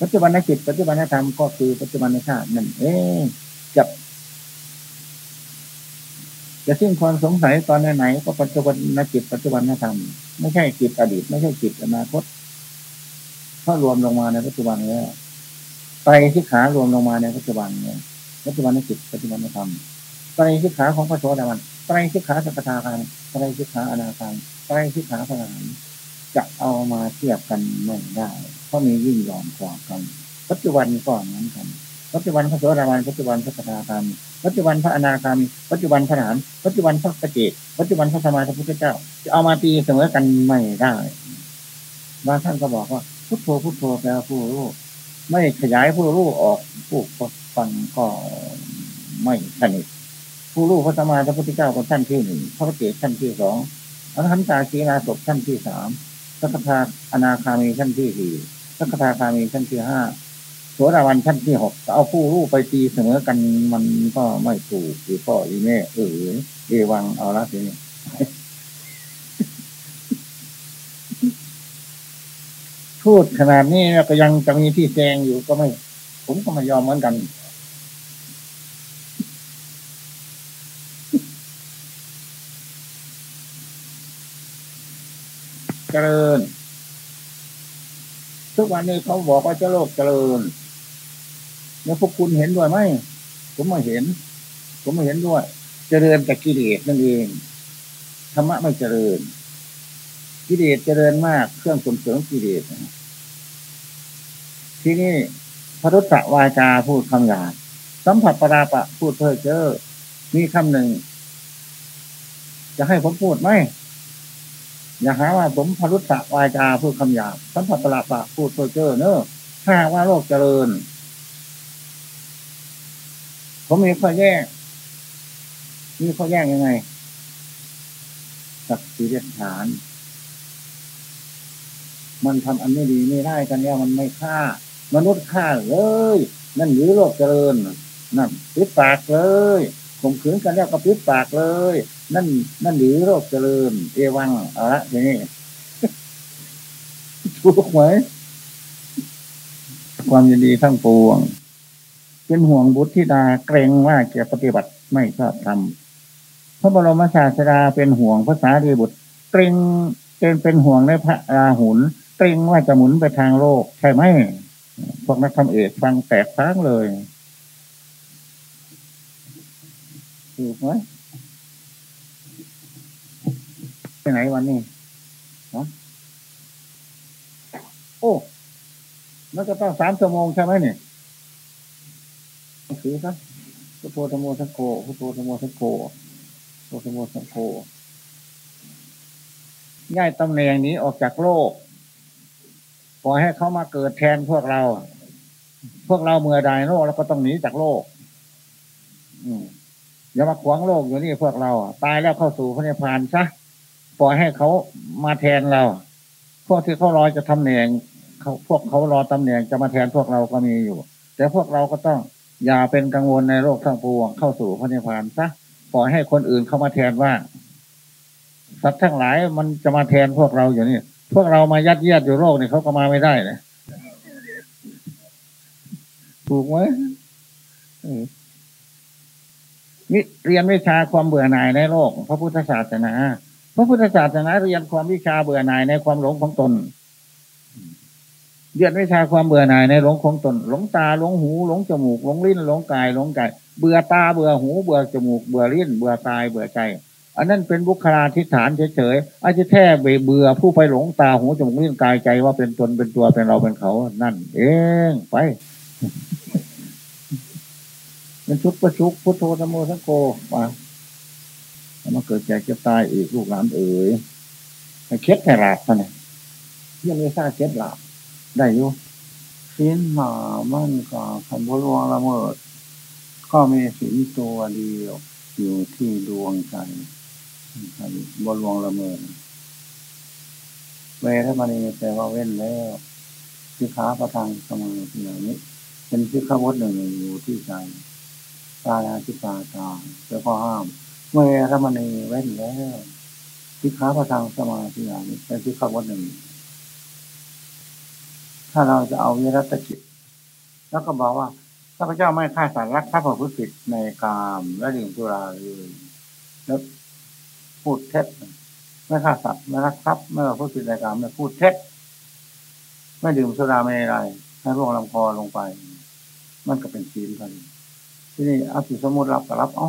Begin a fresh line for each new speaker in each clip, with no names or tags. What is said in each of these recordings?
ปัจจุบันนจิตปัจจุบันธรรมก็คือปัจจุบันชาตินั่นเองจะจะสิ้นความสงสัยตอนไหนก็ปัจจุบันนจิตปัจจุบันธรรมไม่ใช่จิตอดีต ไม่ใช่จิตอนาคตถ้ารวมลงมาในปัจจุบันนี้ไตรสิขารวมลงมาในปัจจุบันเนี่ยปัจจุบันนจิตปัจจุบันธรรมไตรสิขาของพระโสดาบันไตรสิขาสัพทาคารไตรสิขาอนาคารไตรสิขาพระานจะเอามาเทียบกันไม่ได้ เพราะมียิ่งยอมกว่ากัน ปัจจุบันก่อนนั้นกันปัจจุบันพระโสดาบันปัจจุบันพระสกทาคารปัจจุบันพระอนาคามีปัจจุบันพระหานปัจจุบันพระปเจกปัจจุบันพระสมาสัพพุทธเจ้า จะเอามาตีเสมอกันไม่ได้บางท่านก็บอกว่า พุทโธพุทโธแปลผู้รู้ไม่ขยายผู้รู้ออกผู้ฟังก็ไม่สนิทผู้รู้พระสมาสัพพุทธเจ้าก็ท่านที่หนึ่งพระปเจกท่านที่สองอรหันตาสีนาศท่านที่สามสักทาอนาคามีชั้นที่สี่ สักทาคามีชั้นที่ห้าโสดาวันชั้นที่หกเอาผู้รู้ไปตีเสมอกันมันก็ไม่ถูกหรือพ่ออีแม่เออเอวังเอาละทีนี้พูดขนาดนี้ก็ยังจะมีที่แซงอยู่ก็ไม่ ผมก็ไม่ยอมเหมือนกัน เจริญ ทุกวันนี้เขาบอกว่าจะโลกเจริญแล้วพวกคุณเห็นด้วยไหมผมไม่เห็น ผมไม่เห็นด้วย เจริญแต่กิเลสนั่นเองธรรมะไม่เจริญ กิเลสเจริญมากเครื่องส่งเสริมกิเลสที่นี่พระรุตะวาจาพูดคำหยาบสัมผัสปราปะพูดเพ้อเจ้อมีคำหนึ่ง จะให้ผมพูดไหม อย่าหาว่าผมพรุษะวาจาพูดคำหยาบสัมผัสปราปะพูดเพ้อเจ้อเนอะถ้าว่าโลกเจริญ ผมมีข้อแย้งมีข้อแย้งยังไงสักสีเรียฐาน มันทำอันไม่ดีไม่ได้กันแล้วมันไม่ฆ่ามนุษย์ฆ่าเลย นั่นหรือโลกเจริญนั่นปิดปากเลย ข่มขืนกันแล้วก็ปิดปากเลย นั่นนั่นหรือโรคเจริญเอวังเอาละทีนี้ถูกไหมความยินดีทั้งปวง เป็นห่วงบุตรธิดาเกรงว่าจะปฏิบัติไม่ชอบทำพระบรมศาสดาเป็นห่วงภาษาดีบุตร เกรงเป็นเป็นห่วงในพระราหุลเกรงว่าจะหมุนไปทางโลก ใช่ไหมพวกนักธรรมเอกฟังแตกทั้งเลย ถูกไหมไปไหนวันนี้ฮะโอ้มันจะต้องสามชั่วโมงใช่ไหมเนี่ยถือครับพุทโธธโมสังโฆพุทโธธโมสังโฆพุทโธธโมสังโฆง่ายตำแหน่งนี้ออกจากโลกปล่อให้เขามาเกิดแทนพวกเรา พวกเราเมื่อใดโลกเราก็ต้องหนีจากโลก อืม อย่ามาขวางโลกอยู่นี่พวกเรา ตายแล้วเข้าสู่พระนิพพานซะปล่อยให้เขามาแทนเรา พวกที่เขารอจะทำแหน่งเขาพวกเขารอตำแหน่งจะมาแทนพวกเราก็มีอยู่ แต่พวกเราก็ต้องอย่าเป็นกังวลในโลกทั้งปวงเข้าสู่พระนิพพานซะปล่อยให้คนอื่นเข้ามาแทนว่าสัตว์ทั้งหลายมันจะมาแทนพวกเราอยู่นี่พวกเรามายัดเยียดอยู่โลกนี่เขาก็มาไม่ได้เลยถูกไหม เรียนวิชาความเบื่อหน่ายในโลก พระพุทธศาสนา พระพุทธศาสนาเรียนความวิชาเบื่อหน่ายในความหลงของตน เรียนวิชาความเบื่อหน่ายในหลงของตน หลงตาหลงหูหลงจมูกหลงลิ้นหลงกายหลงใจเบื่อตาเบื่อหูเบื่อจมูกเบื่อลิ้นเบื่อกายเบื่อใจอันนั้นเป็นบุคลาธิฐานเฉยๆอาจจะแท้เบื่อผู้ไปหลงตาหูจมูกลิ้นกายใจว่าเป็นตนเป็นตัวเป็นเราเป็นเขา นั่น เองไป เป็นชุกประชุกพุทโธธโมสังโฆมามาเกิดแก่เก็บตายอีกลูกหลานเอ๋ยให้เคล็ดแค่หลับท่านเนี่ยยังไม่ทราบเคล็ดหลับได้อยู่สิ้นหมามั่นกาคันบลวงละเมิด ก็มีสินตัวเดียวอยู่ที่ดวงใจบลวงละเมิดเวทมานีแปลว่าเว้นแล้วที่ขาประทังสมาธิอย่างนี้ เป็นที่ข้าวดหนึ่งอยู่ที่ใจ ตายาทิตาตาเจ้าพ่อห้ามเมื่อรมณีเว้นแล้วทิขาประทางสมาธิอย่านี้เป็นที่ข้วัดหนึ่ง ถ้าเราจะเอาวิรัตจิต แล้วก็บอกว่าข้าพเจ้าไม่ฆ่าสัตว์รักทรัพย์ผู้ผิดในกามและดื่มสุราเลยแล้วพูดเท็จไม่ฆ่าสัตว์ไม่รักทรัพย์ไม่ผู้ผิดในกามไม่พูดเท็จไม่ดื่มสุราไม่อะไรให้พวกลำคอลงไป มันก็เป็นศีลกัน ที่นี่อาสิสมุติรับก็รับ เอ้า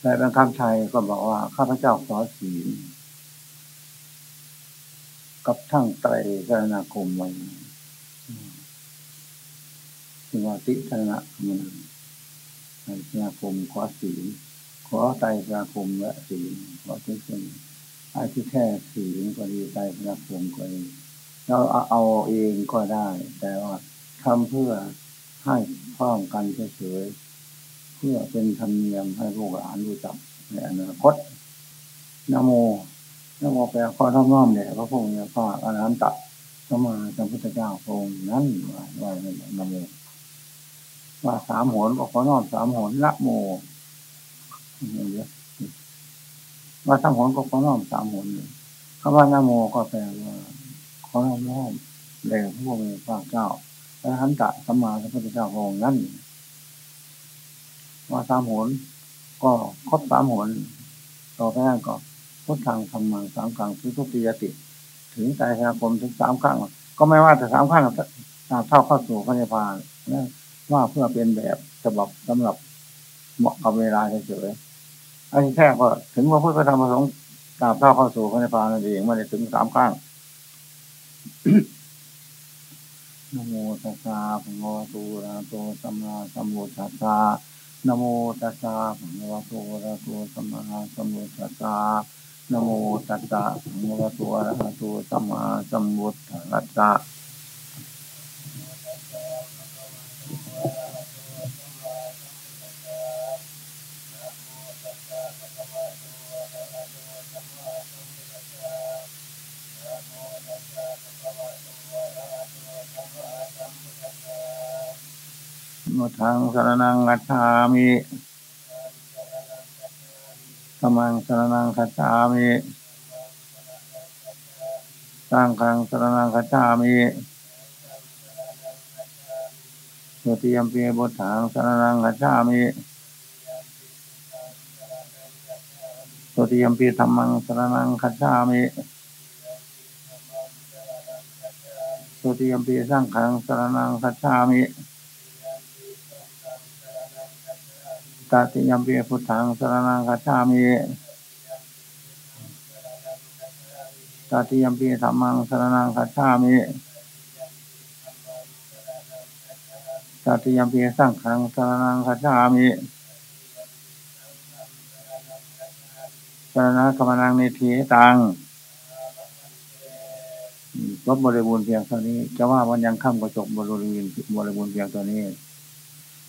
แต่บางคำไทยก็บอกว่า ข้าพเจ้าขอศีลกับทั้งไตรสนาคมไว้สมาติสนะมัน ไตรสนาคมขอศีลขอไตรสนาคมและศีลขอทุกสิ่งอาที่แค่ศีลก็ดีไตรสนาคมก็ดีเราเอาเองก็ได้ แต่ว่าทำเพื่อให้พ้อมกันเฉยๆเพื่อเป็นธรรมเนียมให้ลูกหลานรู้จักในอนาคตนโมนโมแปลข้อท่องน้อมเนี่ยพระพุทธเจ้าอรหันตะสมาสัมพุทธเจ้าองค์นั้นว่าว่านโม ว่าสามหนก็ขอน้อมสามหนละโมว่าสามหนก็ขอน้อมสามหนคำว่านโมก็แปลว่าขอน้อมน้อมแด่พระพุทธเจ้าอรหันตะสมาสัมพุทธเจ้าองค์นั้นว่าสามหนก็ครบสามหนต่อไปนั่นก็พุทธังธรรมังสามครั้งคือทุติยติ ถึงใจสมาคมถึงสามครั้งก็ไม่ว่าแต่สามครั้งเท่าเข้าสู่พระนิพพานนะ ว่าเพื่อเป็นแบบฉบับสำหรับเหมาะกับเวลาเฉยๆอันนี้แค่ก็ถึงว่าพุทธธรรมประสงค์ตามเท่าเข้าสู่พระนิพพานนั่นเองไม่ได้ถึงสามครั้งนโมตัสสะภะคะวะโตอะระหะโตสัมมาสัมพุทธัสสะนโมตัสสะภะคะวะโตอะระหะโตสัมมาสัมพุทธัสสะนโมตัสสะภะคะวะโตอะระหะโตสัมมาสัมพุทธัสสะ มุทังสรนังกัจฉามิสมังสรนังกัจฉามิสร้างคังสรนังกัจฉามิสุติยมปีบุตถังสรนังกัจฉามิสุติยมปีธรรมังสรนังกัจฉามิสุติยมปีสร้างขังสรนังกัจฉามิ ตติยมปีพุทธังสรนังคัจฉามิตติยมปีธรรมังสรนังคัจฉามิตติยมปีสังขังสรนังคัจฉามิสรณะกรรมนังนิทีตังลบบริบูรณ์เพียงเท่านี้ จะว่าวันยังค่ำก็จบบริบูรณ์บริบูรณ์เพียงตัวนี้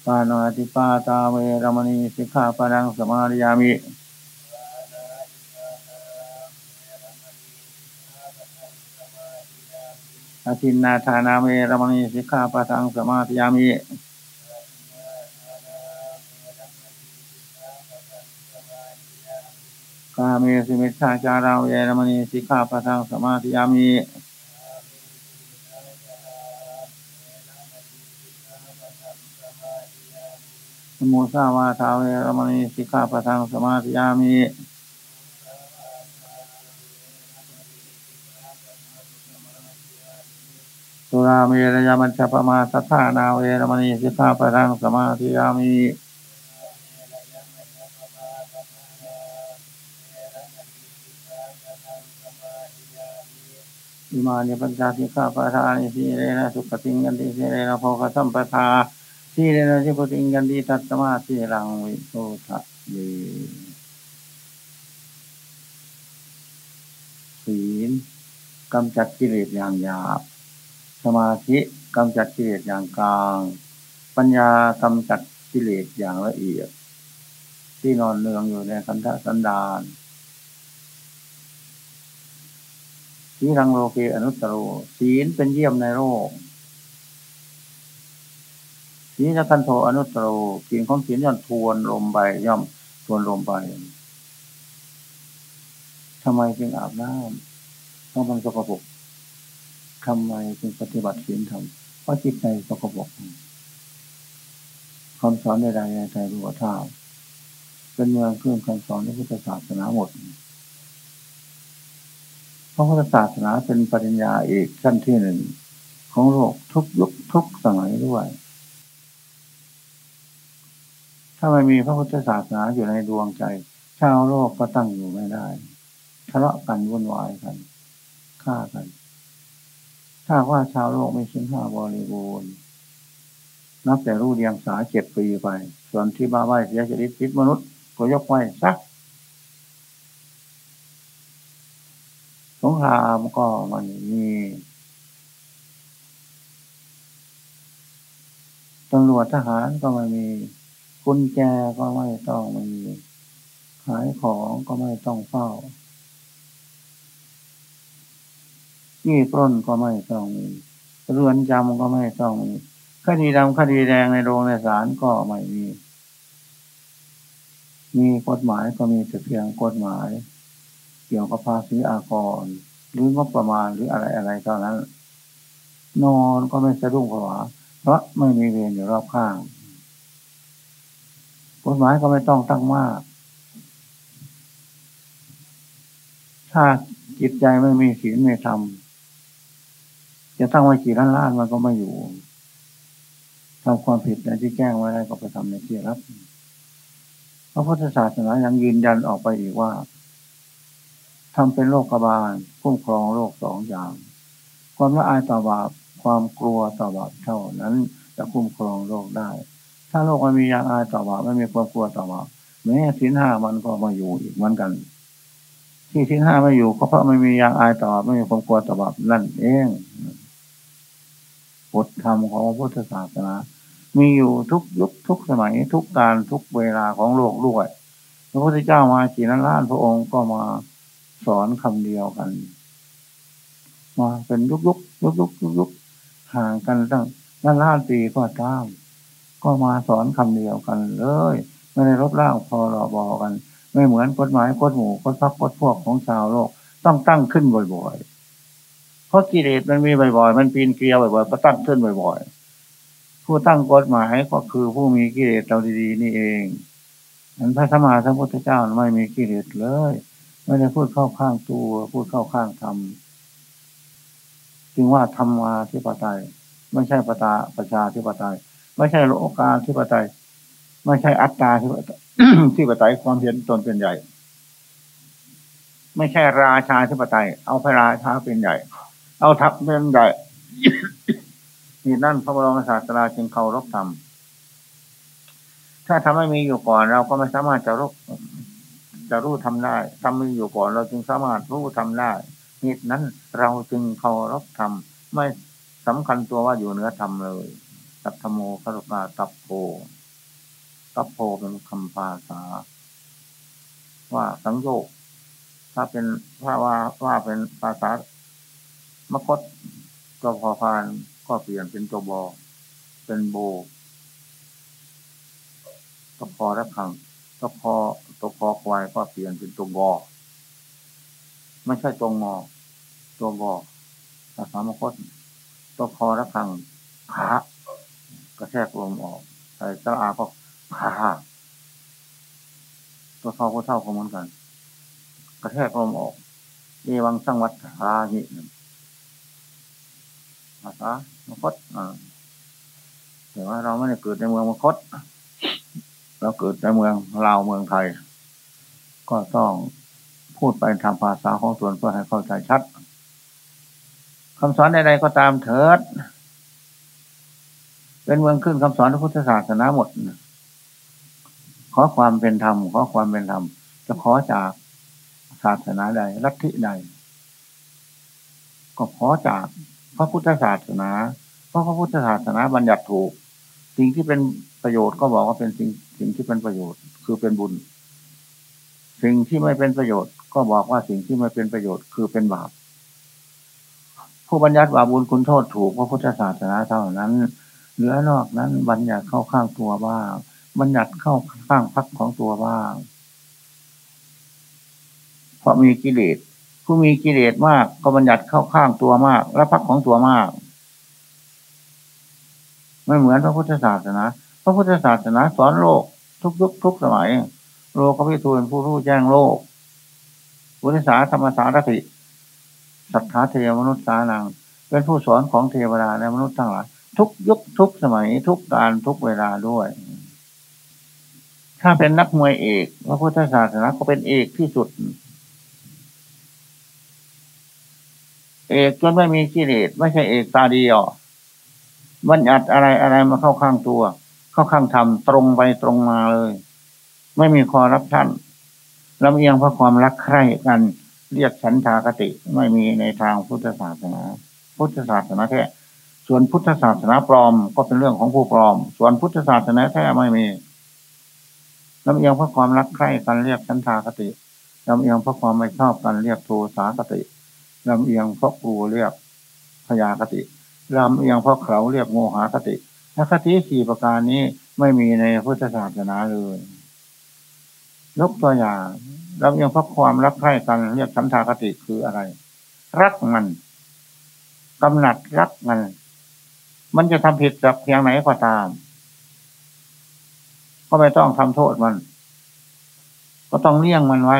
ปานาติปาตาเวรมณีสิกขาปดังสมาริยามิอาทินนาธานาเวรมณีสิกขาปดังสมาธิยามิกาเมสิมิชาจาราเวรมณีสิกขาปดังสมาธิยามิ โมสาวาทาเวรมณีสิกขาปะทังสมาธิยามิสุราเมรยามัญชปมาสัทธานาเวรมณีสิกขาปะทังสมาธิยามิอิมานิปัญจสิกขาปะทานิสีเรนะสุขติงกันติสีเรนะโพคสัมปทา สีเรนะสิปติงกันติตัตมาสีรังวิโสทะเยศีลกำจัดกิเลสอย่างหยาบ สมาธิกำจัดกิเลสอย่างกลาง ปัญญากำจัดกิเลสอย่างละเอียด ที่นอนเนืองอยู่ในคันธสันดานสีรังโลเกอนุตตรศีลเป็นเยี่ยมในโลก สีจะกันโทอนุตตรกินของศีลย่อมทวนลมไปย่อมทวนลมไปทำไมจึงอาบน้ำเพราะมันสกปรกทำไมจึงปฏิบัติศีลทำเพราะจิตใจสกปรกคำสอนใดๆในใจรู้ว่าท่าเป็นเมืองเครื่องคำสอนในพุทธศาสนาหมดเพราะพุทธศาสนาเป็นปริญญาเอกขั้นที่หนึ่งของโลกทุกยุคทุกสมัยด้วย ถ้าไม่มีพระพุทธศาสนาอยู่ในดวงใจ ชาวโลกก็ตั้งอยู่ไม่ได้ทะเลาะกันวุ่นวายกันฆ่ากัน ถ้าว่าชาวโลกไม่ชิ้นห้าบริบูรณ์นับแต่รู้เรียงสาเจ็ดปีไป ส่วนที่บ้าใบเสียชีวิตพิษมนุษย์ก็ยกไว้ซักสงครามก็มันมีตำรวจทหารก็ไม่มี กุญแจก็ไม่ต้องมี ขายของก็ไม่ต้องเฝ้ายี่ปล้นก็ไม่ต้องมีเรือนจำก็ไม่ต้องมีคดีดำคดีแดงในโรงในศาลก็ไม่มี มีกฎหมายก็มีแต่เพียงกฎหมาย เกี่ยวกับภาษีอากร หรืองบประมาณหรืออะไรอะไรเท่านั้น นอนก็ไม่สะดุ้งผวาเพราะไม่มีเวรอยู่รอบข้าง กฎหมายก็ไม่ต้องตั้งมาก ถ้าจิตใจไม่มีศีลไม่ธรรมจะตั้งไว้กี่ล้านล้านมันก็ไม่อยู่ทำความผิดในที่แจ้งไว้ได้ก็ไปทำในที่รับพระพุทธศาสนายังยืนยันออกไปอีกว่าทำเป็นโรคบาลคุ้มครองโรคสองอย่าง ความละอายต่อบาปความกลัวต่อบาปเท่านั้นจะคุ้มครองโรคได้ ถ้าโรคมันมียางอายต่อบาปไม่มีความกลัวต่อบาปแม้สินห้ามันก็มาอยู่อีกเหมือนกัน ที่สินห้าไม่อยู่ก็เพราะไม่มียางอายต่อบาปไม่มีความกลัวต่อบาปนั่นเองบทธรรมของพุทธศาสนามีอยู่ทุกยุคทุกสมัยทุกการทุกเวลาของโลกด้วยพระพุทธเจ้ามากี่ล้นล้านพระองค์ก็มาสอนคำเดียวกัน มาเป็นยุกยุกยุกยุกยุกยุกห่างกันตั้งล้านล้านปีก็ตาม ก็มาสอนคำเดียวกันเลย ไม่ได้ลบล้างพอรอบอกัน ไม่เหมือนกฎหมายกฎหมู่กฎพักกฎพวกของชาวโลก ต้องตั้งขึ้นบ่อยๆ เพราะกิเลสมันมีบ่อยๆ มันปีนเกลียวบ่อยๆก็ตั้งขึ้นบ่อยๆ ผู้ตั้งกฎหมายก็คือผู้มีกิเลสเราดีๆ นี่เองนั้นพระธรรมาสัมพุทธเจ้าไม่มีกิเลสเลย ไม่ได้พูดเข้าข้างตัว พูดเข้าข้างธรรมจึงว่าธรรมมาที่ปไตย ไม่ใช่ปตาประชาที่ปไตย ไม่ใช่โลกาที่ปไตย ไม่ใช่อัตตาที่ที่ปไตยความเห็นตนเป็นใหญ่ ไม่ใช่ราชาที่ปไตย เอาพระราชาเป็นใหญ่ เอาทัพเป็นใหญ่นี่นั่นพระบรมศาสดาจึงเคารพธรรมถ้าทำไม่มีอยู่ก่อนเราก็ไม่สามารถจะรบจะรู้ทำได้ทำมีอยู่ก่อน เราจึงสามารถรู้ทำได้เหตุนั้นเราจึงเคารพธรรมไม่สำคัญตัวว่าอยู่เหนือธรรมเลย ตัธโมคารุกาตับโพตับโพเป็นคำภาษา ว่าสังโยกถ้าเป็นถ้าว่าว่าเป็นภาษามคตตัวพอพานก็เปลี่ยนเป็นตัวบอเป็นโบตัวพอระคังตัวพอตัวคอควายก็เปลี่ยนเป็นตัวงอไม่ใช่ตัวงอ ตัวงอภาษามคตตัวคอระคังขา กระแทกลมออกใส่สระอาก็ผ่าตัวเท่าก็เท่าก็เหมือนกัน กระแทกลมออกเอวังสังวัตราหิภาษามคตแต่ว่าเราไม่ได้เกิดในเมืองมคต เราเกิดในเมืองลาวเมืองไทย ก็ต้องพูดไปทำภาษาของส่วนเพื่อให้เข้าใจชัดคำสอนใดๆก็ตามเถิด เป็นเมืองขึ้นคำสอนพระพุทธศาสนาหมดขอความเป็นธรรมขอความเป็นธรรมจะขอจากศาสนาใดลัทธิใด ก็ขอจากพระพุทธศาสนา เพราะพระพุทธศาสนาบัญญัติถูก สิ่งที่เป็นประโยชน์ก็บอกว่าเป็นสิ่งสิ่งที่เป็นประโยชน์ คือเป็นบุญ สิ่งที่ไม่เป็นประโยชน์ ก็บอกว่าสิ่งที่ไม่เป็นประโยชน์คือเป็นบาปผู้บัญญัติว่าบุญคุณโทษถูกพระพุทธศาสนาเท่านั้น เหลือนอกนั้นบัญญัติเข้าข้างตัวบ้างบัญญัติเข้าข้างพักของตัวบ้างเพราะมีกิเลสผู้มีกิเลสมากก็บัญญัติเข้าข้างตัวมาก และพักของตัวมากไม่เหมือนพระพุทธศาสนาพระพุทธศาสนาสอนโลกทุกยุคทุกสมัย โลกพิทูลผู้รู้แจ้งโลกพุทธศาธรรมสารถิสัทธาเทวมนุษย์สานัง เป็นผู้สอนของเทวดาและมนุษย์ทั้งหลาย ทุกยุคทุกสมัยทุกการทุกเวลาด้วย ถ้าเป็นนักมวยเอกพระพุทธศาสนาก็เป็นเอกที่สุด เอกจนไม่มีกิเลสไม่ใช่เอกตาดีอ่อมันอัดอะไรอะไรมาเข้าข้างตัว เข้าข้างธรรมตรงไปตรงมาเลย ไม่มีคอรับท่านลำเอียงเพราะความรักใคร่กัน เรียกฉันทากติไม่มีในทางพุทธศาสนา พุทธศาสนาแท้ ส่วนพุทธศาสนาปลอมก็เป็นเรื่องของผู้ปลอม ส่วนพุทธศาสนาแท้ไม่มีลำเอียงเพราะความรักใคร่กันเรียกฉันทากติลำเอียงเพราะความไม่ชอบกันเรียกโทสากติลำเอียงเพราะกลัวเรียกพยากติลำเอียงเพราะเขาเรียกโมหคติถ้าคติสี่ประการนี้ไม่มีในพุทธศาสนาเลยยกตัวอย่างลำเรายังพักความรักใคร่กันเรียกสันทากติคืออะไร รักมันกำหนัดรักมัน มันจะทำผิดจากเพียงไหนก็ตาม ก็ไม่ต้องทำโทษมัน ก็ต้องเลี่ยงมันไว้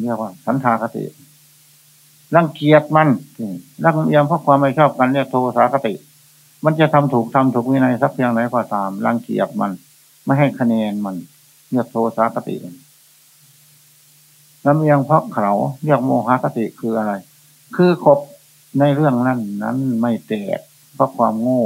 เรียกว่า สันทากติรังเกียจมันรักยังเพราะความไม่ชอบกันเรียกโทสากติ มันจะทำถูกทำถูกวินัยสักเพียงไหนก็ตามรังเกียจมัน ไม่ให้คะแนนมันเรียกโทสากติลำเอียงเพราะเขาเรียกโมหคติคืออะไร คือคบในเรื่องนั้นนั้นไม่แตก เพราะความโง่